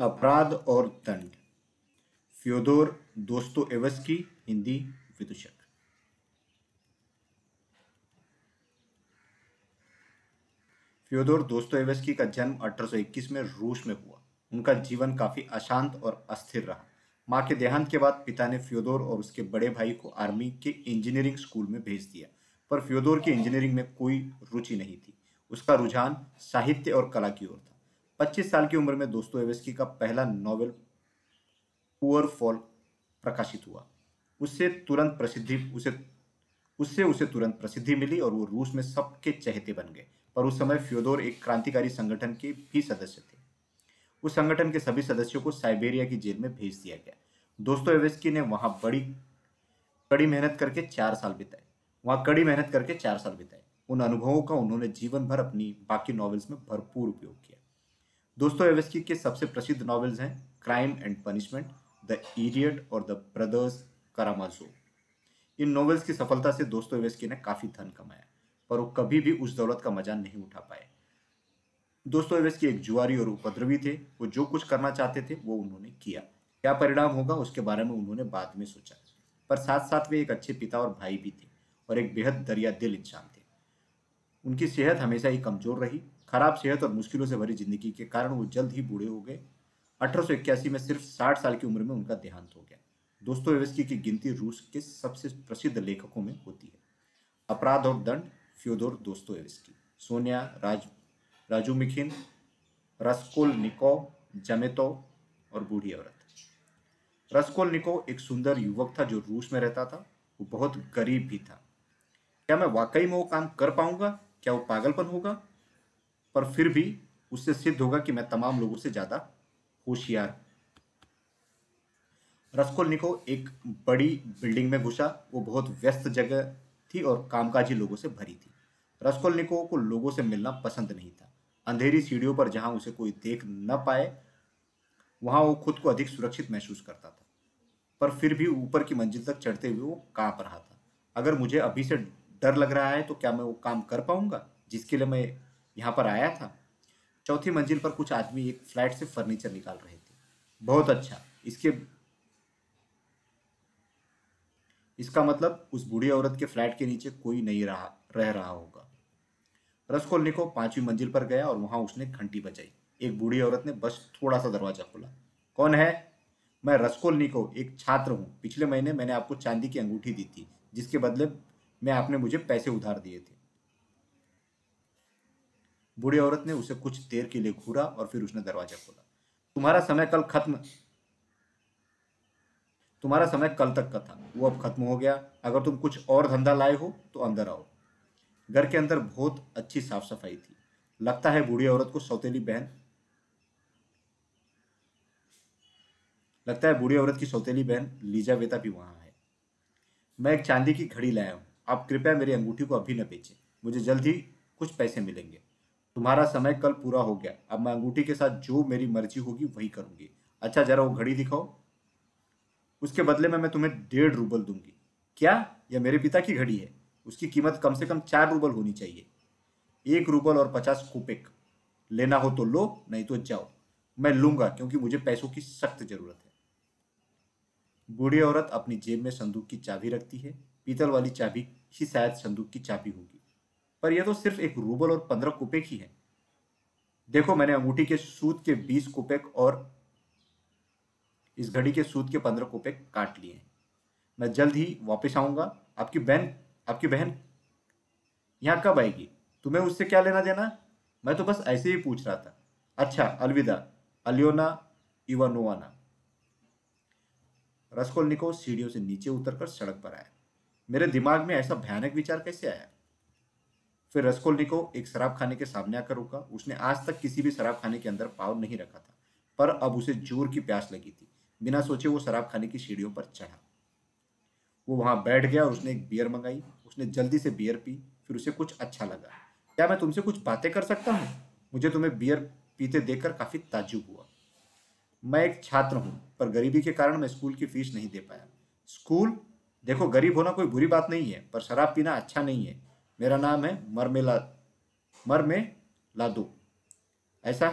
अपराध और दंड। फ्योदोर दोस्तोयेवस्की हिंदी विदूषक। फ्योदोर दोस्तोयेवस्की का जन्म 1821 में रूस में हुआ। उनका जीवन काफ़ी अशांत और अस्थिर रहा। माँ के देहांत के बाद पिता ने फ्योदोर और उसके बड़े भाई को आर्मी के इंजीनियरिंग स्कूल में भेज दिया। पर फ्योदोर की इंजीनियरिंग में कोई रुचि नहीं थी। उसका रुझान साहित्य और कला की ओर था। 25 साल की उम्र में दोस्तों एवेस्की का पहला नॉवेल पुअर फॉल प्रकाशित हुआ। उससे तुरंत प्रसिद्धि, उसे, उससे उसे तुरंत प्रसिद्धि मिली और वो रूस में सबके चहेते बन गए। पर उस समय फ्योदोर एक क्रांतिकारी संगठन के भी सदस्य थे। उस संगठन के सभी सदस्यों को साइबेरिया की जेल में भेज दिया गया। दोस्तों एवेस्की ने वहाँ बड़ी, कड़ी मेहनत करके चार साल बिताए। वहाँ कड़ी मेहनत करके चार साल बिताए। उन अनुभवों का उन्होंने जीवन भर अपनी बाकी नॉवेल्स में भरपूर उपयोग किया। दोस्तोयेवस्की के सबसे प्रसिद्ध नॉवेल्स हैं Crime and Punishment, the Idiot और द ब्रदर्स करामाजो इन नॉवेल्स की सफलता से दोस्तोयेवस्की ने काफ़ी धन कमाया, पर वो कभी भी उस दौलत का मज़ा नहीं उठा पाए। दोस्तोयेवस्की एक जुआरी और उपद्रवी थे। वो जो कुछ करना चाहते थे, वो उन्होंने किया। क्या परिणाम होगा, उसके बारे में उन्होंने बाद में सोचा। पर साथ साथ वे एक अच्छे पिता और भाई भी थे और एक बेहद दरिया दिल इंसान थे। उनकी सेहत हमेशा ही कमज़ोर रही। खराब सेहत और मुश्किलों से भरी ज़िंदगी के कारण वो जल्द ही बूढ़े हो गए। अठारह सौ इक्यासी में सिर्फ़ साठ साल की उम्र में उनका देहांत हो गया। दोस्तोयेवस्की की गिनती रूस के सबसे प्रसिद्ध लेखकों में होती है। अपराध और दंड, फ्योदोर दोस्तोयेवस्की सोनिया राज, राजुमिखिन, रस्कोलनिकोव जमेतो और बूढ़ी औरत। रस्कोलनिकोव एक सुंदर युवक था जो रूस में रहता था। वो बहुत गरीब भी था। क्या मैं वाकई में वो काम कर पाऊँगा? क्या वो पागलपन होगा? पर फिर भी उससे सिद्ध होगा कि मैं तमाम लोगों से ज़्यादा होशियार रस्कोलनिकोव एक बड़ी बिल्डिंग में घुसा। वो बहुत व्यस्त जगह थी और कामकाजी लोगों से भरी थी। रस्कोलनिकोव को लोगों से मिलना पसंद नहीं था। अंधेरी सीढ़ियों पर जहाँ उसे कोई देख न पाए, वहाँ वो खुद को अधिक सुरक्षित महसूस करता था। पर फिर भी ऊपर की मंजिल तक चढ़ते हुए वो काँप रहा था। अगर मुझे अभी से डर लग रहा है तो क्या मैं वो काम कर पाऊँगा, जिसके लिए मैं यहाँ पर आया था। चौथी मंजिल पर कुछ आदमी एक फ्लैट से फर्नीचर निकाल रहे थे। बहुत अच्छा। इसके इसका मतलब उस बूढ़ी औरत के फ्लैट के नीचे कोई नहीं रहा, रह रहा होगा। रसकोलनिकोव पांचवी मंजिल पर गया और वहाँ उसने घंटी बजाई। एक बूढ़ी औरत ने बस थोड़ा सा दरवाज़ा खोला। कौन है? मैं रसकोलनिकोव एक छात्र हूँ। पिछले महीने मैंने आपको चांदी की अंगूठी दी थी, जिसके बदले में आपने मुझे पैसे उधार दिए थे। बूढ़ी औरत ने उसे कुछ देर के लिए घूरा और फिर उसने दरवाज़ा खोला। तुम्हारा समय कल खत्म तुम्हारा समय कल तक का था। वो अब खत्म हो गया। अगर तुम कुछ और धंधा लाए हो तो अंदर आओ। घर के अंदर बहुत अच्छी साफ़ सफ़ाई थी। लगता है बूढ़ी औरत को सौतेली बहन लगता है बूढ़ी औरत की सौतेली बहन लीजा वेता भी वहाँ है। मैं एक चांदी की घड़ी लाया हूँ। आप कृपया मेरी अंगूठी को अभी न बेचें। मुझे जल्द ही कुछ पैसे मिलेंगे। तुम्हारा समय कल पूरा हो गया। अब मैं अंगूठी के साथ जो मेरी मर्ज़ी होगी वही करूँगी। अच्छा जरा वो घड़ी दिखाओ। उसके बदले में मैं तुम्हें डेढ़ रूबल दूँगी। क्या? यह मेरे पिता की घड़ी है। उसकी कीमत कम से कम चार रूबल होनी चाहिए। एक रूबल और पचास कुपेक। लेना हो तो लो, नहीं तो जाओ। मैं लूँगा, क्योंकि मुझे पैसों की सख्त ज़रूरत है। बूढ़ी औरत अपनी जेब में संदूक की चाबी रखती है। पीतल वाली चाबी ही शायद संदूक की चाबी होगी। पर यह तो सिर्फ़ एक रूबल और पंद्रह कुपेक ही है। देखो, मैंने अंगूठी के सूद के बीस कुपेक और इस घड़ी के सूद के पंद्रह कुपेक काट लिए मैं जल्द ही वापस आऊँगा। आपकी बहन आपकी बहन यहाँ कब आएगी? तुम्हें उससे क्या लेना देना? मैं तो बस ऐसे ही पूछ रहा था। अच्छा अलविदा। अलियोना इवानोवाना रसकोलनिको सीढ़ियों से नीचे उतरकर सड़क पर आया। मेरे दिमाग में ऐसा भयानक विचार कैसे आया? फिर रसकोलनिको एक शराब खाने के सामने आकर रुका। उसने आज तक किसी भी शराब खाने के अंदर पाव नहीं रखा था, पर अब उसे ज़ोर की प्यास लगी थी। बिना सोचे वो शराब खाने की सीढ़ियों पर चढ़ा। वो वहाँ बैठ गया और उसने एक बियर मंगाई। उसने जल्दी से बियर पी, फिर उसे कुछ अच्छा लगा। क्या मैं तुमसे कुछ बातें कर सकता हूँ? मुझे तुम्हें बियर पीते देखकर काफ़ी ताजुब हुआ। मैं एक छात्र हूँ, पर गरीबी के कारण मैं स्कूल की फ़ीस नहीं दे पाया। स्कूल? देखो, गरीब होना कोई बुरी बात नहीं है, पर शराब पीना अच्छा नहीं है। मेरा नाम है मरमेला मर में लादो। ऐसा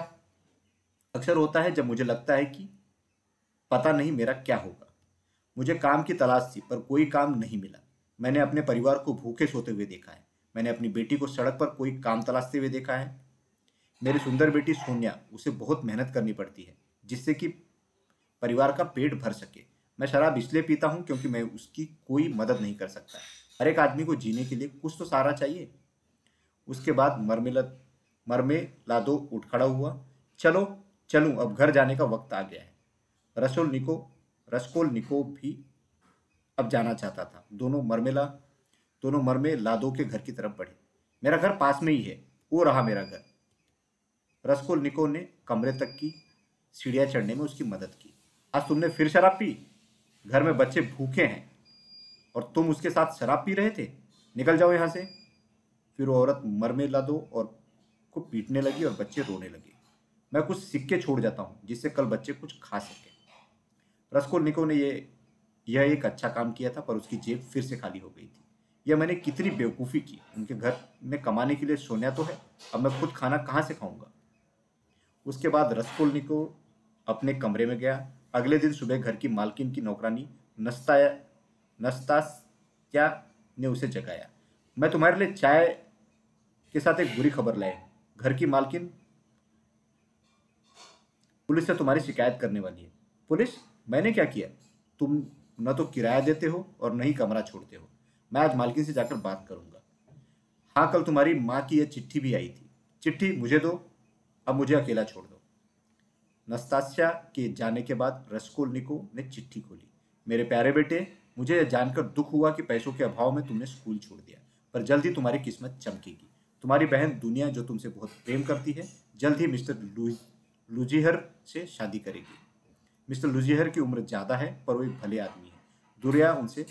अक्सर होता है जब मुझे लगता है कि पता नहीं मेरा क्या होगा। मुझे काम की तलाश थी, पर कोई काम नहीं मिला। मैंने अपने परिवार को भूखे सोते हुए देखा है। मैंने अपनी बेटी को सड़क पर कोई काम तलाशते हुए देखा है। मेरी सुंदर बेटी सोनिया, उसे बहुत मेहनत करनी पड़ती है, जिससे कि परिवार का पेट भर सके। मैं शराब इसलिए पीता हूँ क्योंकि मैं उसकी कोई मदद नहीं कर सकता। हर एक आदमी को जीने के लिए कुछ तो सहारा चाहिए। उसके बाद मरमिलत मरमे लादो उठ खड़ा हुआ। चलो, चलूँ, अब घर जाने का वक्त आ गया है। रसोल निको, रसकोल निको भी अब जाना चाहता था। दोनों मरमेला, दोनों मरमे लादो के घर की तरफ़ बढ़े। मेरा घर पास में ही है। वो रहा मेरा घर। रसकोल निको ने कमरे तक की सीढ़ियाँ चढ़ने में उसकी मदद की। आज तुमने फिर शराब पी? घर में बच्चे भूखे हैं। और तुम उसके साथ शराब पी रहे थे? निकल जाओ यहाँ से। फिर औरत मरमे ला दो और को पीटने लगी और बच्चे रोने लगे। मैं कुछ सिक्के छोड़ जाता हूँ, जिससे कल बच्चे कुछ खा सके। निको ने ये, यह एक अच्छा काम किया था, पर उसकी जेब फिर से खाली हो गई थी। यह मैंने कितनी बेवकूफ़ी की। उनके घर में कमाने के लिए सोनिया तो है। अब मैं खुद खाना कहाँ से खाऊँगा? उसके बाद रसकोल निको अपने कमरे में गया। अगले दिन सुबह घर की मालकिन की नौकरानी नस्ताया नस्तास्या ने उसे जगाया। मैं तुम्हारे लिए चाय के साथ एक बुरी खबर लाए घर की मालकिन, पुलिस से तुम्हारी शिकायत करने वाली है। पुलिस, मैंने क्या किया? तुम न तो किराया देते हो और न ही कमरा छोड़ते हो। मैं आज मालकिन से जाकर बात करूँगा। हाँ कल तुम्हारी माँ की यह चिट्ठी भी आई थी। चिट्ठी मुझे दो, अब मुझे अकेला छोड़ दो। नस्तास्या के जाने के बाद रसकोलनिको ने चिट्ठी खोली। मेरे प्यारे बेटे मुझे जानकर दुख हुआ कि पैसों के अभाव में तुमने स्कूल छोड़ दिया। पर जल्द ही तुम्हारी किस्मत चमकेगी। तुम्हारी बहन दुनिया जो तुमसे बहुत प्रेम करती है, जल्द ही मिस्टर लुजिहर से शादी करेगी। मिस्टर लुजिहर की उम्र ज़्यादा है, पर वो एक भले आदमी है। दुनिया उनसे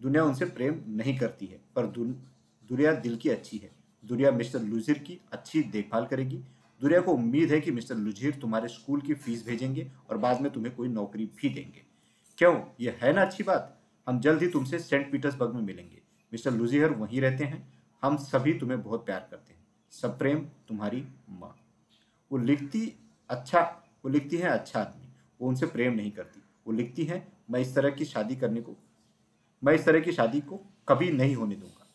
दुनिया उनसे प्रेम नहीं करती है, पर दुनिया दिल की अच्छी है। दुनिया मिस्टर लुजिर की अच्छी देखभाल करेगी। दुनिया को उम्मीद है कि मिस्टर लुजिर तुम्हारे स्कूल की फ़ीस भेजेंगे और बाद में तुम्हें कोई नौकरी भी देंगे। क्यों? ये है ना अच्छी बात। हम जल्द ही तुमसे सेंट पीटर्सबर्ग में मिलेंगे। मिस्टर लुजिहर वहीं रहते हैं। हम सभी तुम्हें बहुत प्यार करते हैं। सब प्रेम तुम्हारी माँ। वो लिखती अच्छा वो लिखती है अच्छा आदमी। वो उनसे प्रेम नहीं करती। वो लिखती है, मैं इस तरह की शादी करने को, मैं इस तरह की शादी को कभी नहीं होने दूँगा।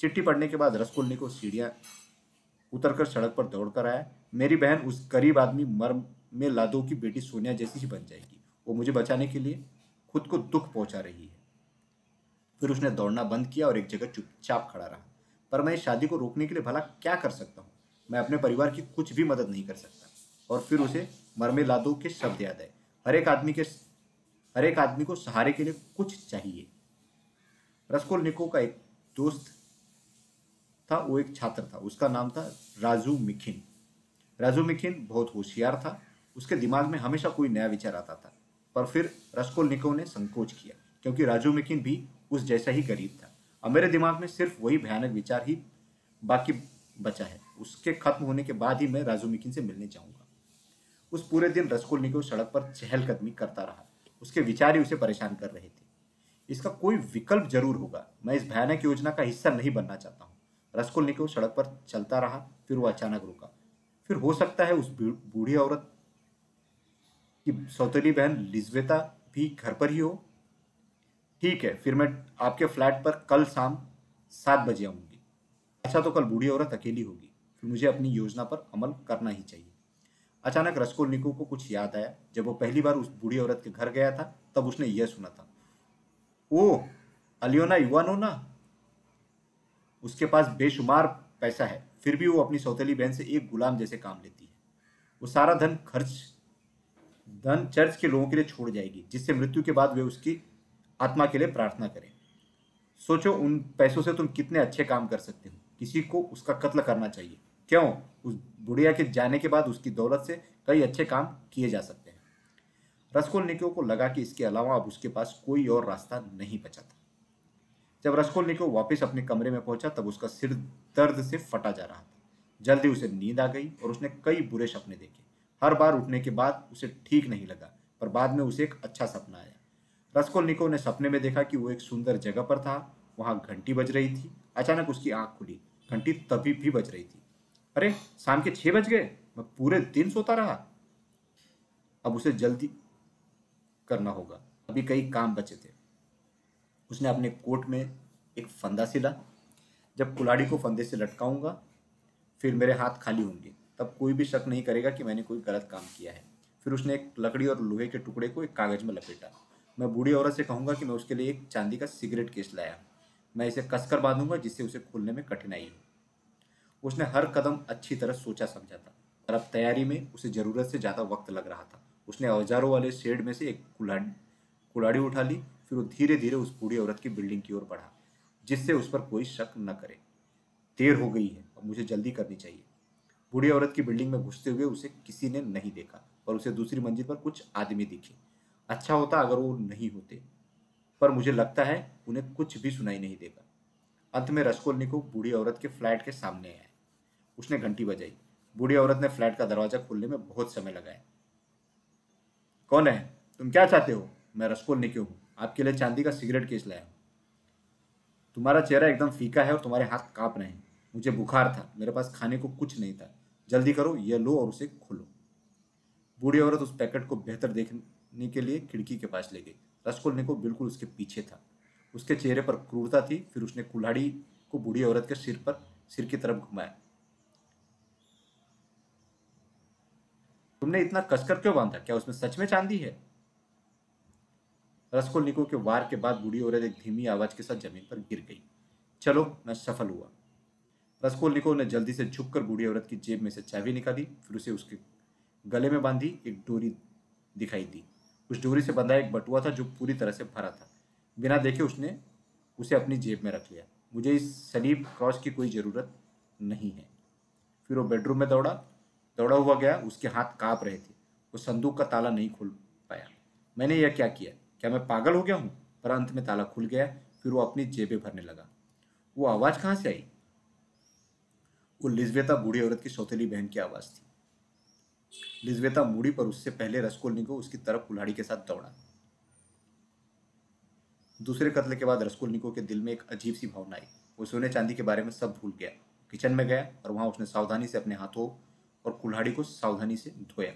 चिट्ठी पढ़ने के बाद रसगुल्ले को सीढ़ियाँ उतरकर सड़क पर दौड़ कर आया। मेरी बहन उस गरीब आदमी मर्म में लादो की बेटी सोनिया जैसी ही बन जाएगी। वो मुझे बचाने के लिए खुद को दुख पहुँचा रही है। फिर उसने दौड़ना बंद किया और एक जगह चुपचाप खड़ा रहा। पर मैं इस शादी को रोकने के लिए भला क्या कर सकता हूँ? मैं अपने परिवार की कुछ भी मदद नहीं कर सकता। और फिर उसे मरमे लादो के शब्द याद आए। हर एक आदमी के हर एक आदमी को सहारे के लिए कुछ चाहिए। रसकोल निको का एक दोस्त था, वो एक छात्र था। उसका नाम था राजू मिखिन। राजू मिखिन बहुत होशियार था। उसके दिमाग में हमेशा कोई नया विचार आता था। पर फिर रसकोल निको ने संकोच किया, क्योंकि राजू मिखिन भी उस जैसा ही गरीब था। और मेरे दिमाग में सिर्फ़ वही भयानक विचार ही बाकी बचा है। उसके खत्म होने के बाद ही मैं राजू मिकिन से मिलने जाऊँगा। उस पूरे दिन रसकुल निको सड़क पर चहलकदमी करता रहा। उसके विचार ही उसे परेशान कर रहे थे। इसका कोई विकल्प ज़रूर होगा। मैं इस भयानक योजना का हिस्सा नहीं बनना चाहता हूँ। रसकुल निको सड़क पर चलता रहा, फिर वो अचानक रुका। फिर हो सकता है उस बूढ़ी औरत की सौतेली बहन लिजवेता भी घर पर ही हो। ठीक है, फिर मैं आपके फ्लैट पर कल शाम सात बजे आऊँगी। अच्छा तो कल बूढ़ी औरत अकेली होगी। फिर मुझे अपनी योजना पर अमल करना ही चाहिए। अचानक रसकोलनिको को कुछ याद आया। जब वो पहली बार उस बूढ़ी औरत के घर गया था, तब उसने यह सुना था। ओ अलियोना युवानोना उसके पास बेशुमार पैसा है। फिर भी वो अपनी सौतेली बहन से एक गुलाम जैसे काम लेती है। वो सारा धन खर्च धन चर्च के लोगों के लिए छोड़ जाएगी, जिससे मृत्यु के बाद वे उसकी आत्मा के लिए प्रार्थना करें। सोचो उन पैसों से तुम कितने अच्छे काम कर सकते हो। किसी को उसका कत्ल करना चाहिए। क्यों? उस बुढ़िया के जाने के बाद उसकी दौलत से कई अच्छे काम किए जा सकते हैं। रसकोलनिको को लगा कि इसके अलावा अब उसके पास कोई और रास्ता नहीं बचा था। जब रसकोलनिको वापस अपने कमरे में पहुँचा, तब उसका सिर दर्द से फटा जा रहा था। जल्दी उसे नींद आ गई और उसने कई बुरे सपने देखे। हर बार उठने के बाद उसे ठीक नहीं लगा, पर बाद में उसे एक अच्छा सपना आया। रसकोलनिको ने सपने में देखा कि वो एक सुंदर जगह पर था, वहाँ घंटी बज रही थी। अचानक उसकी आँख खुली, घंटी तभी भी बज रही थी। अरे, शाम के छह बज गए, मैं पूरे दिन सोता रहा। अब उसे जल्दी करना होगा। अभी कई काम बचे थे। उसने अपने कोट में एक फंदा सिला। जब कुलाड़ी को फंदे से लटकाऊँगा, फिर मेरे हाथ खाली होंगे। तब कोई भी शक नहीं करेगा कि मैंने कोई गलत काम किया है। फिर उसने एक लकड़ी और लोहे के टुकड़े को एक कागज़ में लपेटा। मैं बूढ़ी औरत से कहूँगा कि मैं उसके लिए एक चांदी का सिगरेट केस लाया। मैं इसे कसकर बांधूँगा, जिससे उसे खोलने में कठिनाई हो। उसने हर कदम अच्छी तरह सोचा समझा था और अब तैयारी में उसे ज़रूरत से ज़्यादा वक्त लग रहा था। उसने औजारों वाले शेड में से एक कुलाड़ी कुलाड़ी उठा ली, फिर वो धीरे धीरे उस बूढ़ी औरत की बिल्डिंग की ओर बढ़ा, जिससे उस पर कोई शक न करे। देर हो गई है और मुझे जल्दी करनी चाहिए। बूढ़ी औरत की बिल्डिंग में घुसते हुए उसे किसी ने नहीं देखा और उसे दूसरी मंजिल पर कुछ आदमी दिखे। अच्छा होता अगर वो नहीं होते, पर मुझे लगता है उन्हें कुछ भी सुनाई नहीं देगा। अंत में रसकोलनिको बूढ़ी औरत के फ्लैट के सामने आया। उसने घंटी बजाई। बूढ़ी औरत ने फ्लैट का दरवाज़ा खोलने में बहुत समय लगाया। कौन है? तुम क्या चाहते हो? मैं रसकोलनिको हूँ। आपके लिए चांदी का सिगरेट केस लाया हूँ। तुम्हारा चेहरा एकदम फीका है और तुम्हारे हाथ काँप रहे हैं। मुझे बुखार था। मेरे पास खाने को कुछ नहीं था। जल्दी करो यह लो और उसे खोलो। बूढ़ी औरत उस पैकेट को बेहतर देखने के लिए खिड़की के पास ले गई। रसकोलनिको बिल्कुल उसके पीछे था। उसके चेहरे पर क्रूरता थी, फिर उसने कुल्हाड़ी को बूढ़ी औरत के सिर पर, सिर की तरफ़ घुमाया। तुमने इतना कसकर क्यों बांधा? क्या उसमें सच में चांदी है? रसकोलनिको के वार के बाद बूढ़ी औरत एक धीमी आवाज़ के साथ ज़मीन पर गिर गई। चलो, मैं सफल हुआ। रसकोलनिको ने जल्दी से झुककर बूढ़ी औरत की जेब में से चाबी निकाली, फिर उसे उसके गले में बांधी, एक डोरी दिखाई दी। उस डोरी से बंधा एक बटुआ था जो पूरी तरह से भरा था। बिना देखे उसने उसे अपनी जेब में रख लिया। मुझे इस सलीब क्रॉस की कोई ज़रूरत नहीं है। फिर वो बेडरूम में दौड़ा। दौड़ा हुआ गया, उसके हाथ काँप रहे थे। वो संदूक का ताला नहीं खोल पाया। मैंने यह क्या किया? क्या मैं पागल हो गया हूँ? पर अंत में ताला खुल गया, फिर वो अपनी जेबें भरने लगा। वो आवाज़ कहाँ से आई? वो लिजवेता बूढ़ी औरत की सौतेली बहन की आवाज़ थी। लिजवेता मुड़ी पर उससे पहले रसकोलनिको उसकी तरफ़ कुल्हाड़ी के साथ दौड़ा। दूसरे कत्ल के बाद रसकोलनिको के दिल में एक अजीब सी भावना आई। वो सोने चांदी के बारे में सब भूल गया। किचन में गया और वहाँ उसने सावधानी से अपने हाथों और कुल्हाड़ी को सावधानी से धोया।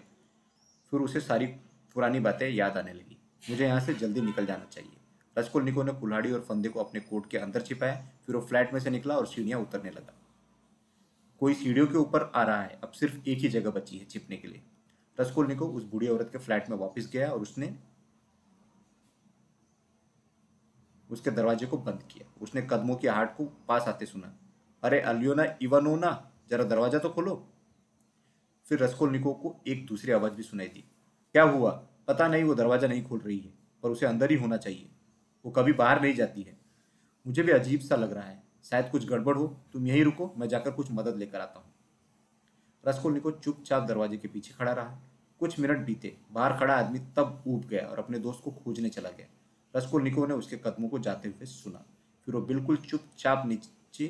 फिर उसे सारी पुरानी बातें याद आने लगी। मुझे यहाँ से जल्दी निकल जाना चाहिए। रसकोलनिको ने कुल्हाड़ी और फंदे को अपने कोट के अंदर छिपाया। फिर वो फ्लैट में से निकला और सीढ़ियाँ उतरने लगा। कोई सीढ़ियों के ऊपर आ रहा है, अब सिर्फ़ एक ही जगह बची है छिपने के लिए। रसकोलनिको उस बूढ़ी औरत के फ्लैट में वापस गया और उसने उसके दरवाजे को बंद किया। उसने कदमों की आहट को पास आते सुना। अरे अलियोना, इवानोना, जरा दरवाज़ा तो खोलो। फिर रसकोलनिको को एक दूसरी आवाज़ भी सुनाई दी। क्या हुआ? पता नहीं, वो दरवाज़ा नहीं खोल रही है, पर उसे अंदर ही होना चाहिए। वो कभी बाहर नहीं जाती है। मुझे भी अजीब सा लग रहा है। शायद कुछ गड़बड़ हो, तुम यहीं रुको, मैं जाकर कुछ मदद लेकर आता हूँ। रसकोलनिको चुपचाप दरवाजे के पीछे खड़ा रहा। कुछ मिनट बीते, बाहर खड़ा आदमी तब ऊब गया और अपने दोस्त को खोजने चला गया। रसकोलनिको ने उसके कदमों को जाते हुए सुना, फिर वो बिल्कुल चुपचाप नीचे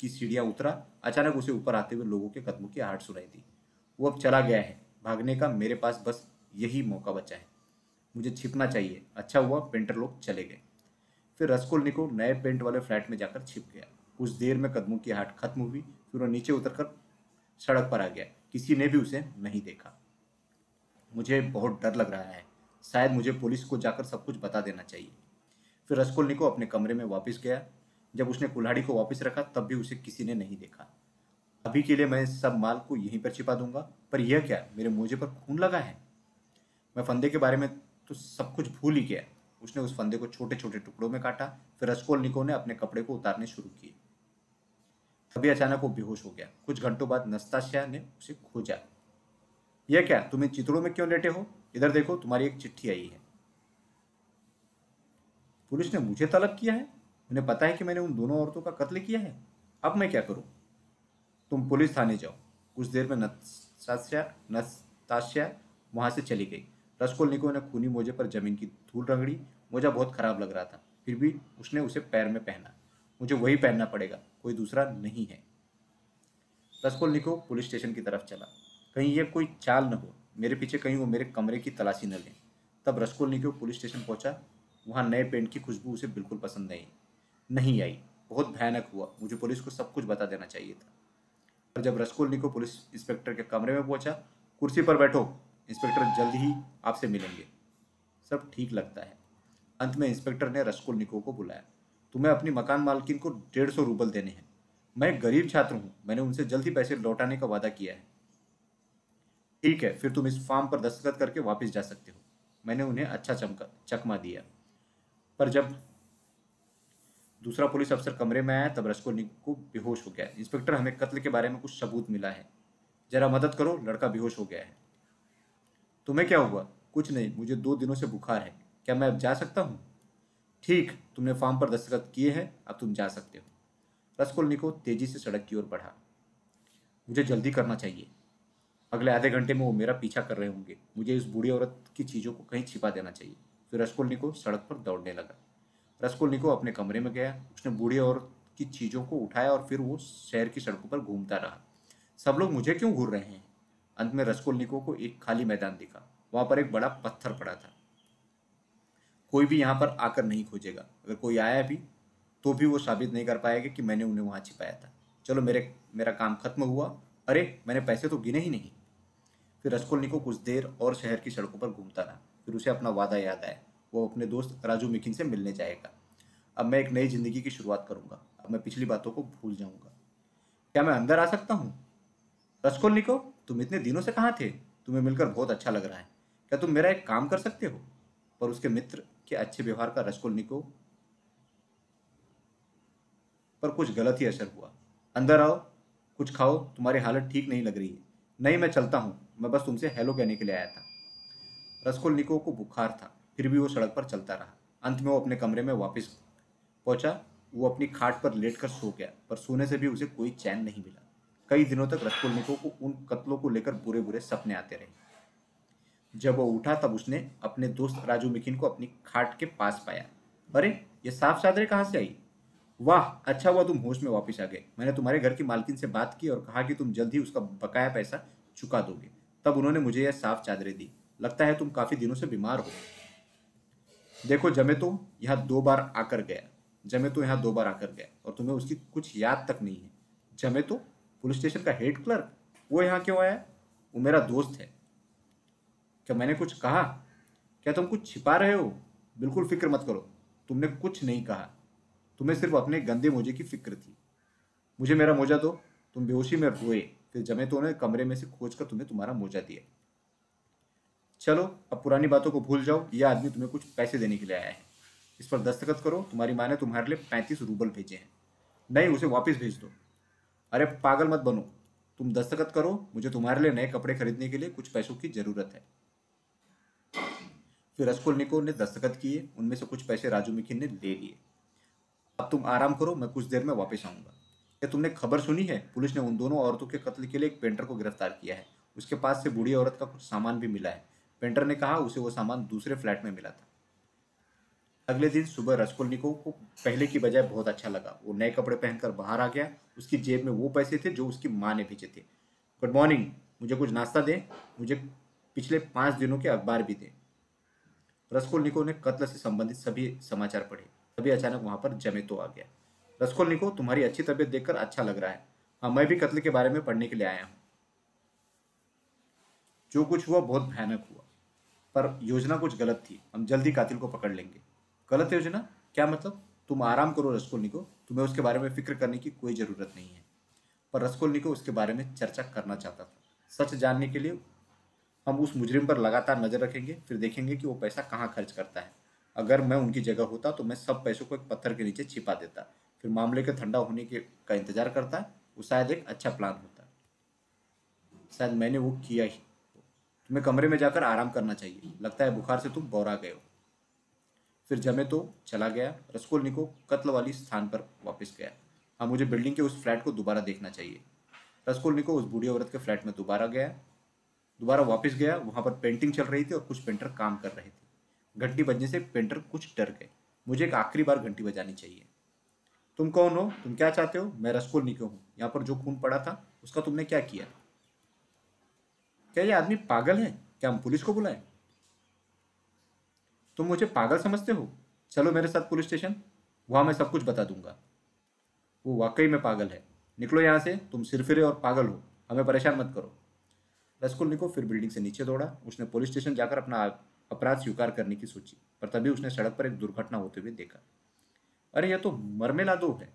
की सीढ़ियाँ उतरा, अचानक उसे ऊपर आते हुए लोगों के कदमों की आहट सुनाई दी। वो अब चला गया है, भागने का मेरे पास बस यही मौका बचा है। मुझे छिपना चाहिए। अच्छा हुआ, पेंटर लोग चले गए। फिर रसकोलनिको नए पेंट वाले फ्लैट में जाकर छिप गया। कुछ देर में कदमों की हाट खत्म हुई, फिर वो नीचे उतरकर सड़क पर आ गया। किसी ने भी उसे नहीं देखा। मुझे बहुत डर लग रहा है। शायद मुझे पुलिस को जाकर सब कुछ बता देना चाहिए। फिर रसकोलनिको अपने कमरे में वापस गया। जब उसने कुल्हाड़ी को वापस रखा, तब भी उसे किसी ने नहीं देखा। अभी के लिए मैं सब माल को यहीं पर छिपा दूँगा। पर यह क्या, मेरे मोजे पर खून लगा है? मैं फंदे के बारे में तो सब कुछ भूल ही गया। उसने उस फंदे को छोटे छोटे टुकड़ों में काटा, फिर रसकोलनिको ने अपने कपड़े को उतारने शुरू किए। तभी अचानक वो बेहोश हो गया। कुछ घंटों बाद नस्ताशिया ने उसे खोजा। यह क्या तुम्हें चित्रों में क्यों लेटे हो? इधर देखो, तुम्हारी एक चिट्ठी आई है। पुलिस ने मुझे तलब किया है? उन्हें पता है कि मैंने उन दोनों औरतों का कत्ल किया है? अब मैं क्या करूँ? तुम पुलिस थाने जाओ। कुछ देर में नस्ताशिया नस्ताशिया वहाँ से चली गई। रसकोलनिको ने खूनी मोजे पर ज़मीन की धूल रगड़ी, मोजा बहुत खराब लग रहा था। फिर भी उसने उसे पैर में पहना। मुझे वही पहनना पड़ेगा, कोई दूसरा नहीं है। रसकोलनिको पुलिस स्टेशन की तरफ़ चला। कहीं ये कोई चाल न हो, मेरे पीछे कहीं वो मेरे कमरे की तलाशी न लें। तब रसकोलनिको पुलिस स्टेशन पहुँचा। वहाँ नए पेंट की खुशबू उसे बिल्कुल पसंद नहीं। नहीं आई। बहुत भयानक हुआ। मुझे पुलिस को सब कुछ बता देना चाहिए था। पर जब रसकोलनिको पुलिस इंस्पेक्टर के कमरे में पहुँचा, कुर्सी पर बैठो। इंस्पेक्टर जल्द ही आपसे मिलेंगे। सब ठीक लगता है। अंत में इंस्पेक्टर ने रसकोलनिको को बुलाया। तुम्हें अपनी मकान मालकिन को डेढ़ सौ रूबल देने हैं। मैं गरीब छात्र हूँ। मैंने उनसे जल्द ही पैसे लौटाने का वादा किया है। ठीक है, फिर तुम इस फॉर्म पर दस्तखत करके वापस जा सकते हो। मैंने उन्हें अच्छा चमका, चकमा दिया। पर जब दूसरा पुलिस अफसर कमरे में आया, तब रसकोलनिको बेहोश हो गया। इंस्पेक्टर, हमें कत्ल के बारे में कुछ सबूत मिला है। जरा मदद करो, लड़का बेहोश हो गया है। तुम्हें क्या हुआ? कुछ नहीं, मुझे दो दिनों से बुखार है। क्या मैं अब जा सकता हूँ? ठीक, तुमने फॉर्म पर दस्तखत किए हैं, अब तुम जा सकते हो। रसकोलनिको तेज़ी से सड़क की ओर बढ़ा। मुझे जल्दी करना चाहिए। अगले आधे घंटे में वो मेरा पीछा कर रहे होंगे। मुझे इस बूढ़ी औरत की चीज़ों को कहीं छिपा देना चाहिए। फिर रसकोलनिको सड़क पर दौड़ने लगा। रसकोलनिको अपने कमरे में गया। उसने बूढ़ी औरत की चीज़ों को उठाया और फिर वो शहर की सड़कों पर घूमता रहा। सब लोग मुझे क्यों घूर रहे हैं? अंत में रसकोलनिको को एक खाली मैदान दिखा। वहाँ पर एक बड़ा पत्थर पड़ा था। कोई भी यहाँ पर आकर नहीं खोजेगा। अगर कोई आया भी तो भी वो साबित नहीं कर पाएगा कि मैंने उन्हें वहाँ छिपाया था। चलो, मेरे, मेरा काम खत्म हुआ। अरे, मैंने पैसे तो गिने ही नहीं। फिर रसकोलनिको कुछ देर और शहर की सड़कों पर घूमता रहा। फिर उसे अपना वादा याद आया। वो अपने दोस्त राजू मिकिन से मिलने जाएगा। अब मैं एक नई ज़िंदगी की शुरुआत करूँगा। अब मैं पिछली बातों को भूल जाऊँगा। क्या मैं अंदर आ सकता हूँ? रसकोलनिको तुम इतने दिनों से कहाँ थे? तुम्हें मिलकर बहुत अच्छा लग रहा है। क्या तुम मेरा एक काम कर सकते हो? पर उसके मित्र के अच्छे व्यवहार का रसकोलनिको पर कुछ गलत ही असर हुआ। अंदर आओ, कुछ खाओ, तुम्हारी हालत ठीक नहीं लग रही है। नहीं, मैं चलता हूँ। मैं बस तुमसे हेलो कहने के लिए आया था। रसकोलनिको को बुखार था, फिर भी वो सड़क पर चलता रहा। अंत में वो अपने कमरे में वापस पहुँचा। वो अपनी खाट पर लेटकर सो गया, पर सोने से भी उसे कोई चैन नहीं मिला। कई दिनों तक रसकोलनिको को उन कत्लों को लेकर बुरे बुरे सपने आते रहे। जब वो उठा, तब उसने अपने दोस्त राजू मिकिन को अपनी खाट के पास पाया। अरे, ये साफ़ चादरें कहाँ से आई? वाह अच्छा हुआ तुम होश में वापस आ गए। मैंने तुम्हारे घर की मालकिन से बात की और कहा कि तुम जल्द ही उसका बकाया पैसा चुका दोगे। तब उन्होंने मुझे यह साफ़ चादरें दी। लगता है तुम काफ़ी दिनों से बीमार हो। देखो, जमे तो यहाँ दो बार आकर गया। जमे तो यहाँ दो बार आकर गया और तुम्हें उसकी कुछ याद तक नहीं है। जमे तो पुलिस स्टेशन का हेड क्लर्क, वो यहाँ क्यों आया? वो मेरा दोस्त है। क्या मैंने कुछ कहा? क्या तुम कुछ छिपा रहे हो? बिल्कुल फ़िक्र मत करो। तुमने कुछ नहीं कहा। तुम्हें सिर्फ़ अपने गंदे मोजे की फ़िक्र थी। मुझे मेरा मोजा दो। तुम बेहोशी में रोए। फिर जमे तो ने कमरे में से खोज कर तुम्हें तुम्हारा मोजा दिया। चलो, अब पुरानी बातों को भूल जाओ। यह आदमी तुम्हें कुछ पैसे देने के लिए आया है। इस पर दस्तखत करो। तुम्हारी माँ ने तुम्हारे लिए पैंतीस रूबल भेजे हैं। नहीं, उसे वापस भेज दो। अरे पागल मत बनो। तुम दस्तखत करो, मुझे तुम्हारे लिए नए कपड़े खरीदने के लिए कुछ पैसों की ज़रूरत है। फिर रसकोलनिको ने दस्तखत किए, उनमें से कुछ पैसे राजू मिखिन ने ले लिए। अब तुम आराम करो, मैं कुछ देर में वापस आऊँगा। क्या तुमने खबर सुनी है? पुलिस ने उन दोनों औरतों के कत्ल के लिए एक पेंटर को गिरफ़्तार किया है। उसके पास से बूढ़ी औरत का कुछ सामान भी मिला है। पेंटर ने कहा, उसे वो सामान दूसरे फ्लैट में मिला था। अगले दिन सुबह रसकोलनिको को पहले की बजाय बहुत अच्छा लगा। वो नए कपड़े पहनकर बाहर आ गया उसकी जेब में वो पैसे थे जो उसकी माँ ने भेजे थे। गुड मॉर्निंग मुझे कुछ नाश्ता दे? मुझे पिछले पाँच दिनों के अखबार भी दे। रसकोलनिको ने कत्ल से संबंधित सभी समाचार पढ़े। तभी अचानक वहाँ पर जमे तो आ गया। रसकोलनिको तुम्हारी अच्छी तबीयत देखकर अच्छा लग रहा है। हाँ मैं भी कत्ल के बारे में पढ़ने के लिए आया हूँ। जो कुछ हुआ बहुत भयानक हुआ, पर योजना कुछ गलत थी। हम जल्दी कातिल को पकड़ लेंगे। गलत योजना? क्या मतलब? तुम आराम करो रसकोलनिको तुम्हें उसके बारे में फ़िक्र करने की कोई ज़रूरत नहीं है। पर रसकोलनिको उसके बारे में चर्चा करना चाहता था। सच जानने के लिए हम उस मुजरिम पर लगातार नज़र रखेंगे, फिर देखेंगे कि वो पैसा कहाँ खर्च करता है। अगर मैं उनकी जगह होता तो मैं सब पैसों को एक पत्थर के नीचे छिपा देता। फिर मामले के ठंडा होने के का इंतज़ार करता, वो शायद एक अच्छा प्लान होता। शायद मैंने वो किया ही। तुम्हें कमरे में जाकर आराम करना चाहिए। लगता है बुखार से तुम बौरा गए हो। फिर जमे तो चला गया रसकोलनिको कत्ल वाली स्थान पर वापस गया। हाँ मुझे बिल्डिंग के उस फ्लैट को दोबारा देखना चाहिए। रसकोलनिको उस बूढ़ी औरत के फ्लैट में दोबारा गया, दोबारा वापस गया, वहाँ पर पेंटिंग चल रही थी और कुछ पेंटर काम कर रहे थे। घंटी बजने से पेंटर कुछ डर गए। मुझे एक आखिरी बार घंटी बजानी चाहिए। तुम कौन हो? तुम क्या चाहते हो? मैं रसकोल निको हूँ। यहाँ पर जो खून पड़ा था, उसका तुमने क्या किया? क्या ये आदमी पागल है? क्या हम पुलिस को बुलाएँ? तुम मुझे पागल समझते हो? चलो मेरे साथ पुलिस स्टेशन वहाँ मैं सब कुछ बता दूँगा। वो वाकई में पागल है। निकलो यहाँ से, तुम सिरफिरे और पागल हो। हमें परेशान मत करो। रसकुल्निको फिर बिल्डिंग से नीचे दौड़ा। उसने पुलिस स्टेशन जाकर अपना अपराध स्वीकार करने की सोची, पर तभी उसने सड़क पर एक दुर्घटना होते हुए देखा। अरे, यह तो मरमेलादो है।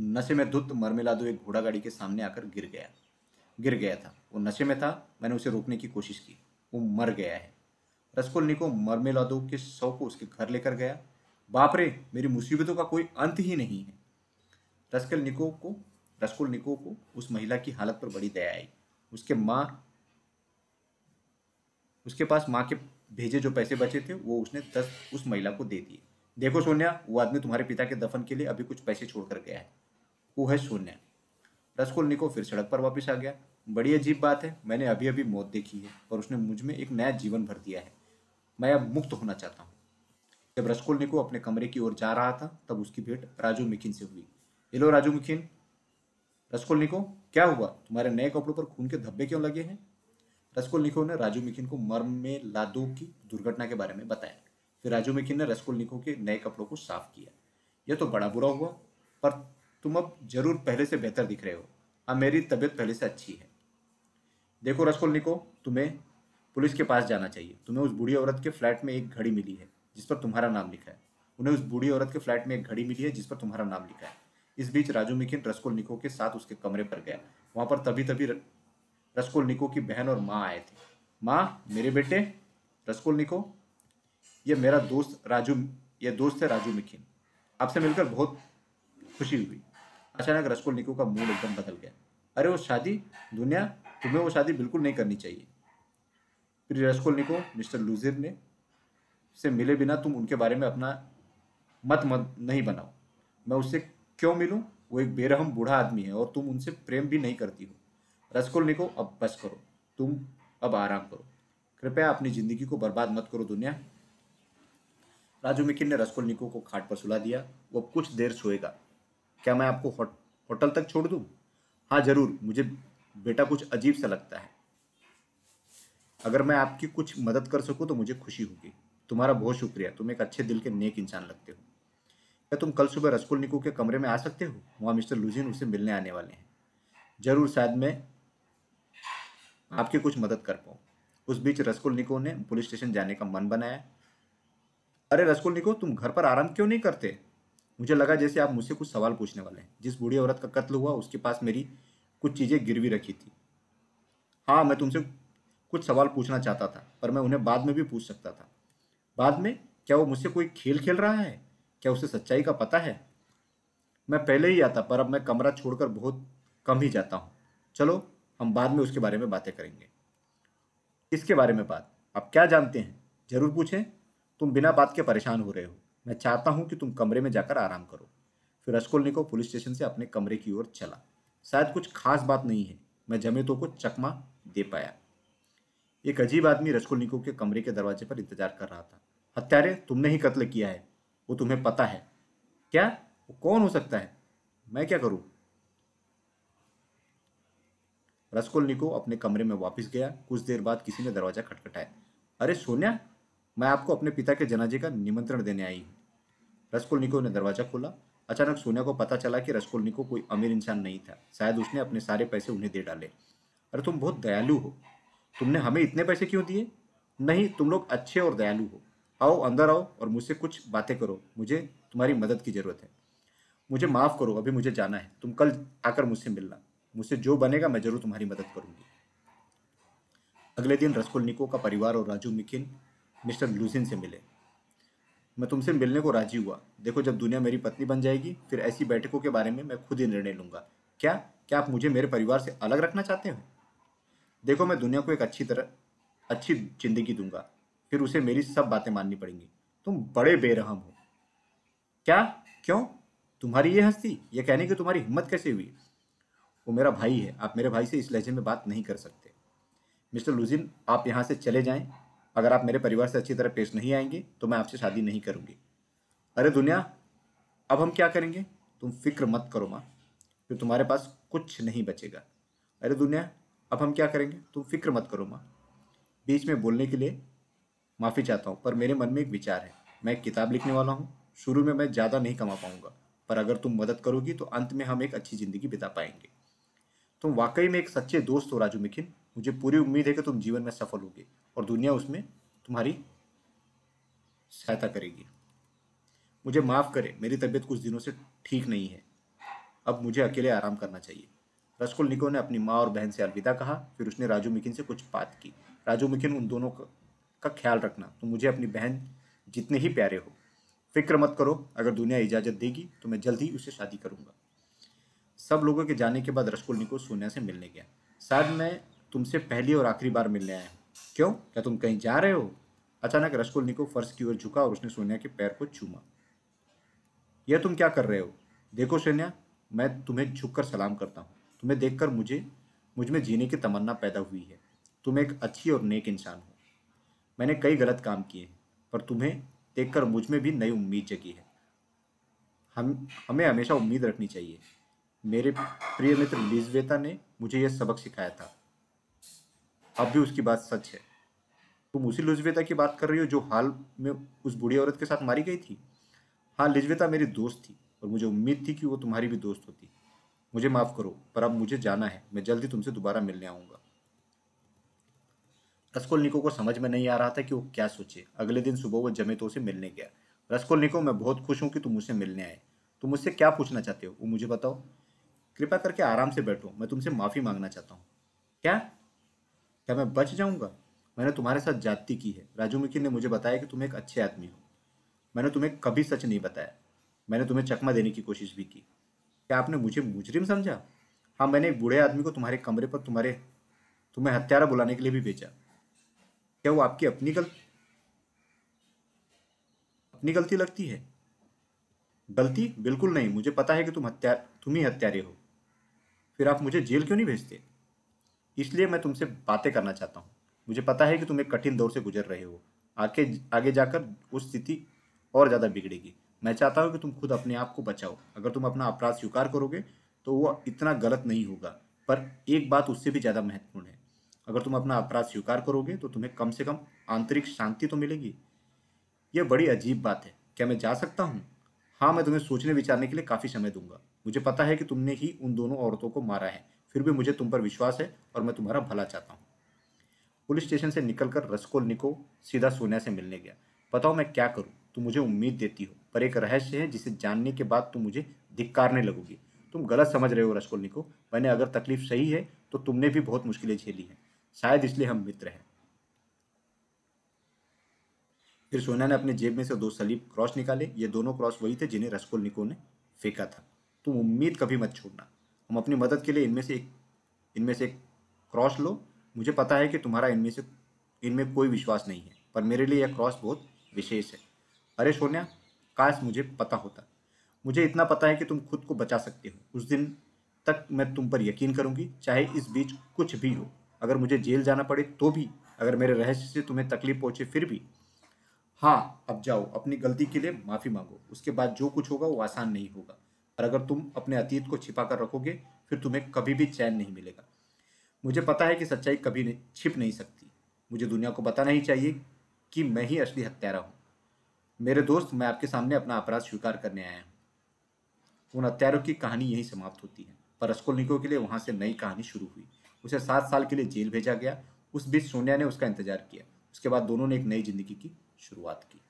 नशे में धुत मरमेलादो एक घोड़ा गाड़ी के सामने आकर गिर गया। गिर गया था। वो नशे में था। मैंने उसे रोकने की कोशिश की। वो मर गया है। रसकुल्निको मरमेलादो के शव को उसके घर लेकर गया। बाप रे मेरी मुसीबतों का कोई अंत ही नहीं है। रसकल निको को रसकुल निको को उस महिला की हालत पर बड़ी दया आई। उसके माँ, उसके पास माँ के भेजे जो पैसे बचे थे, वो उसने दस उस महिला को दे दिए। देखो सोनिया, वो आदमी तुम्हारे पिता के दफन के लिए अभी कुछ पैसे छोड़कर गया है। वो है सोनिया। रसकुल निको फिर सड़क पर वापस आ गया। बड़ी अजीब बात है, मैंने अभी अभी मौत देखी है और उसने मुझमें एक नया जीवन भर दिया है। मैं अब मुक्त होना चाहता हूँ। जब रसकुल निको अपने कमरे की ओर जा रहा था, तब उसकी भेंट राजू मिकिन से हुई। हेलो राजू मिकिन रसकुल निको, क्या हुआ? तुम्हारे नए कपड़ों पर खून के धब्बे क्यों लगे हैं? रसकुल निको ने राजू मिखिन को मर्म में लादो की दुर्घटना के बारे में बताया। फिर राजू मिखिन ने रसकुल निको के नए कपड़ों को साफ़ किया। यह तो बड़ा बुरा हुआ, पर तुम अब ज़रूर पहले से बेहतर दिख रहे हो। अब मेरी तबीयत पहले से अच्छी है। देखो रसकुल निको, तुम्हें पुलिस के पास जाना चाहिए। तुम्हें उस बूढ़ी औरत के फ्लैट में एक घड़ी मिली है, जिस पर तुम्हारा नाम लिखा है। उन्हें उस बूढ़ी औरत के फ्लैट में एक घड़ी मिली है, जिस पर तुम्हारा नाम लिखा है। इस बीच राजू मिकिन रसकुल निको के साथ उसके कमरे पर गया। वहाँ पर तभी तभी रसकुल निको की बहन और माँ आए थे। माँ, मेरे बेटे रसकुल निको ये मेरा दोस्त राजू, ये दोस्त है राजू मिकिन। आपसे मिलकर बहुत खुशी हुई। अचानक रसकुल निको का मूड एकदम बदल गया। अरे, वो शादी? दुनिया, तुम्हें वो शादी बिल्कुल नहीं करनी चाहिए। फिर रसकुल निको मिस्टर लूजिर ने, से मिले बिना तुम उनके बारे में अपना मत मत नहीं बनाओ। मैं उससे क्यों मिलूं? वो एक बेरहम बूढ़ा आदमी है और तुम उनसे प्रेम भी नहीं करती हो। रसकुल निको अब बस करो। तुम अब आराम करो। कृपया अपनी ज़िंदगी को बर्बाद मत करो, दुनिया। राजू मिकिन ने रसकुल निको को खाट पर सुला दिया। वो कुछ देर सोएगा। क्या मैं आपको होटल तक छोड़ दूँ? हाँ ज़रूर। मुझे बेटा कुछ अजीब सा लगता है। अगर मैं आपकी कुछ मदद कर सकूँ तो मुझे खुशी होगी। तुम्हारा बहुत शुक्रिया। तुम एक अच्छे दिल के नेक इंसान लगते हो। क्या तुम कल सुबह रसकुल निको के कमरे में आ सकते हो? वहाँ मिस्टर लुजिन उसे मिलने आने वाले हैं। ज़रूर, शायद मैं आपकी कुछ मदद कर पाऊँ। उस बीच रसकुल निको ने पुलिस स्टेशन जाने का मन बनाया। अरे रसकुल निको, तुम घर पर आराम क्यों नहीं करते? मुझे लगा जैसे आप मुझसे कुछ सवाल पूछने वाले हैं। जिस बूढ़ी औरत का कत्ल हुआ, उसके पास मेरी कुछ चीज़ें गिरवी रखी थी। हाँ मैं तुमसे कुछ सवाल पूछना चाहता था, पर मैं उन्हें बाद में भी पूछ सकता था। बाद में, क्या वो मुझसे कोई खेल खेल रहा है? क्या उसे सच्चाई का पता है? मैं पहले ही आता, पर अब मैं कमरा छोड़कर बहुत कम ही जाता हूँ। चलो, हम बाद में उसके बारे में बातें करेंगे। इसके बारे में बात। आप क्या जानते हैं? ज़रूर पूछें। तुम बिना बात के परेशान हो रहे हो। मैं चाहता हूँ कि तुम कमरे में जाकर आराम करो। फिर रसकोलनिको पुलिस स्टेशन से अपने कमरे की ओर चला। शायद कुछ खास बात नहीं है। मैं जमे तो को चकमा दे पाया। एक अजीब आदमी रसकुलनिको के कमरे के दरवाजे पर इंतज़ार कर रहा था। हत्यारे तुमने ही कत्ल किया है। वो तुम्हें पता है। क्या? वो कौन हो सकता है? मैं क्या करूँ? रसकुलनिको अपने कमरे में वापस गया। कुछ देर बाद किसी ने दरवाज़ा खटखटाया। अरे सोनिया, मैं आपको अपने पिता के जनाजे का निमंत्रण देने आई हूँ। रसकुलनिको ने दरवाज़ा खोला। अचानक सोनिया को पता चला कि रसकुलनिको कोई अमीर इंसान नहीं था। शायद उसने अपने सारे पैसे उन्हें दे डाले। अरे तुम बहुत दयालु हो। तुमने हमें इतने पैसे क्यों दिए? नहीं, तुम लोग अच्छे और दयालु हो। आओ, अंदर आओ और मुझसे कुछ बातें करो। मुझे तुम्हारी मदद की ज़रूरत है। मुझे माफ़ करो, अभी मुझे जाना है। तुम कल आकर मुझसे मिलना। मुझसे जो बनेगा मैं ज़रूर तुम्हारी मदद करूँगी। अगले दिन रसकुल निको का परिवार और राजू मिकिन मिस्टर लूसिन से मिले। मैं तुमसे मिलने को राज़ी हुआ। देखो, जब दुनिया मेरी पत्नी बन जाएगी, फिर ऐसी बैठकों के बारे में मैं खुद ही निर्णय लूँगा। क्या? क्या आप मुझे मेरे परिवार से अलग रखना चाहते हो? देखो, मैं दुनिया को एक अच्छी तरह, अच्छी ज़िंदगी दूँगा। फिर उसे मेरी सब बातें माननी पड़ेंगी। तुम बड़े बेरहम हो। क्या? क्यों? तुम्हारी ये हस्ती, ये कहने की तुम्हारी हिम्मत कैसे हुई? वो मेरा भाई है। आप मेरे भाई से इस लहजे में बात नहीं कर सकते। मिस्टर लुजिन, आप यहाँ से चले जाएँ। अगर आप मेरे परिवार से अच्छी तरह पेश नहीं आएँगे तो मैं आपसे शादी नहीं करूँगी। अरे दुनिया, अब हम क्या करेंगे? तुम फ़िक्र मत करो माँ। फिर तुम्हारे पास कुछ नहीं बचेगा। अरे दुनिया अब हम क्या करेंगे? तुम फ़िक्र मत करो माँ। बीच में बोलने के लिए माफ़ी चाहता हूँ, पर मेरे मन में एक विचार है। मैं एक किताब लिखने वाला हूँ। शुरू में मैं ज़्यादा नहीं कमा पाऊँगा, पर अगर तुम मदद करोगी तो अंत में हम एक अच्छी ज़िंदगी बिता पाएँगे। तुम वाकई में एक सच्चे दोस्त हो, राजू मिखिन मुझे पूरी उम्मीद है कि तुम जीवन में सफल होगे और दुनिया उसमें तुम्हारी सहायता करेगी। मुझे माफ़ करें, मेरी तबीयत कुछ दिनों से ठीक नहीं है। अब मुझे अकेले आराम करना चाहिए। रसकुल निको ने अपनी माँ और बहन से अलविदा कहा, फिर उसने राजू मिकिन से कुछ बात की। राजू मिकिन उन दोनों का ख्याल रखना तो मुझे अपनी बहन जितने ही प्यारे हो, फ़िक्र मत करो, अगर दुनिया इजाज़त देगी तो मैं जल्द ही उससे शादी करूँगा। सब लोगों के जाने के बाद रसकुल निको सोनिया से मिलने गया। शायद मैं तुमसे पहली और आखिरी बार मिलने आया हूँ। क्यों? क्या तुम कहीं जा रहे हो? अचानक रसकुल निको फर्श की ओर झुका और उसने सोनिया के पैर को चूमा। यह तुम क्या कर रहे हो? देखो सोनिया, मैं तुम्हें झुककर सलाम करता हूँ। तुम्हें देखकर मुझे, मुझमें जीने की तमन्ना पैदा हुई है। तुम एक अच्छी और नेक इंसान हो। मैंने कई गलत काम किए हैं, पर तुम्हें देखकर मुझमें भी नई उम्मीद जगी है। हम, हमें हमेशा उम्मीद रखनी चाहिए। मेरे प्रिय मित्र लिजवेता ने मुझे यह सबक सिखाया था। अब भी उसकी बात सच है। तुम उसी लिजवेता की बात कर रही हो जो हाल में उस बूढ़ी औरत के साथ मारी गई थी? हाँ लिजवेता मेरी दोस्त थी और मुझे उम्मीद थी कि वो तुम्हारी भी दोस्त होती। मुझे माफ़ करो, पर अब मुझे जाना है। मैं जल्दी तुमसे दोबारा मिलने आऊँगा। रसकोलनिको को समझ में नहीं आ रहा था कि वो क्या सोचे। अगले दिन सुबह वो जमेतो से मिलने गया। रसकोलनिको मैं बहुत खुश हूँ कि तुम मुझसे मिलने आए। तुम मुझसे क्या पूछना चाहते हो? वो मुझे बताओ। कृपया करके आराम से बैठो। मैं तुमसे माफ़ी मांगना चाहता हूँ। क्या? क्या मैं बच जाऊँगा? मैंने तुम्हारे साथ जाति की है। राजू मिकी ने मुझे बताया कि तुम एक अच्छे आदमी हो। मैंने तुम्हें कभी सच नहीं बताया। मैंने तुम्हें चकमा देने की कोशिश भी की। क्या आपने मुझे मुजरिम समझा? हाँ मैंने एक बूढ़े आदमी को तुम्हारे कमरे पर तुम्हारे, तुम्हें हत्यारा बुलाने के लिए भी भेजा। क्या वो आपकी अपनी गलती अपनी गलती लगती है? गलती? बिल्कुल नहीं। मुझे पता है कि तुम हत्या, तुम ही हत्यारे हो। फिर आप मुझे जेल क्यों नहीं भेजते? इसलिए मैं तुमसे बातें करना चाहता हूँ। मुझे पता है कि तुम एक कठिन दौर से गुजर रहे हो। आगे आगे जाकर उस स्थिति और ज़्यादा बिगड़ेगी। मैं चाहता हूँ कि तुम खुद अपने आप को बचाओ। अगर तुम अपना अपराध स्वीकार करोगे तो वो इतना गलत नहीं होगा। पर एक बात उससे भी ज़्यादा महत्वपूर्ण है। अगर तुम अपना अपराध स्वीकार करोगे तो तुम्हें कम से कम आंतरिक शांति तो मिलेगी। यह बड़ी अजीब बात है। क्या मैं जा सकता हूँ? हाँ मैं तुम्हें सोचने विचारने के लिए काफ़ी समय दूँगा। मुझे पता है कि तुमने ही उन दोनों औरतों को मारा है। फिर भी मुझे तुम पर विश्वास है और मैं तुम्हारा भला चाहता हूँ। पुलिस स्टेशन से निकलकर रसकोल निको सीधा सोनिया से मिलने गया। बताओ मैं क्या करूँ? तुम मुझे उम्मीद देती हो, पर एक रहस्य है जिसे जानने के बाद तुम मुझे धिक्कारने लगोगी। तुम गलत समझ रहे हो रसकोल निको मैंने अगर तकलीफ़ सही है तो तुमने भी बहुत मुश्किलें झेली हैं। शायद इसलिए हम मित्र हैं। फिर सोना ने अपने जेब में से दो सलीब क्रॉस निकाले। ये दोनों क्रॉस वही थे जिन्हें रसकोल निको ने फेंका था। तुम उम्मीद कभी मत छोड़ना। हम अपनी मदद के लिए इनमें से एक, इनमें से एक क्रॉस लो। मुझे पता है कि तुम्हारा इनमें से, इनमें कोई विश्वास नहीं है, पर मेरे लिए यह क्रॉस बहुत विशेष है। अरे सोनिया, काश मुझे पता होता। मुझे इतना पता है कि तुम खुद को बचा सकते हो। उस दिन तक मैं तुम पर यकीन करूँगी, चाहे इस बीच कुछ भी हो। अगर मुझे जेल जाना पड़े तो भी, अगर मेरे रहस्य से तुम्हें तकलीफ़ पहुँचे फिर भी। हाँ अब जाओ, अपनी गलती के लिए माफ़ी मांगो। उसके बाद जो कुछ होगा वो आसान नहीं होगा। और अगर तुम अपने अतीत को छिपा कर रखोगे, फिर तुम्हें कभी भी चैन नहीं मिलेगा। मुझे पता है कि सच्चाई कभी छिप नहीं सकती। मुझे दुनिया को बताना ही चाहिए कि मैं ही असली हत्यारा हूँ। मेरे दोस्त, मैं आपके सामने अपना अपराध स्वीकार करने आया हूँ। उन हत्यारों की कहानी यही समाप्त होती है। पर रसकोलनिको के लिए वहाँ से नई कहानी शुरू हुई। उसे सात साल के लिए जेल भेजा गया। उस बीच सोनिया ने उसका इंतज़ार किया। उसके बाद दोनों ने एक नई ज़िंदगी की शुरुआत की।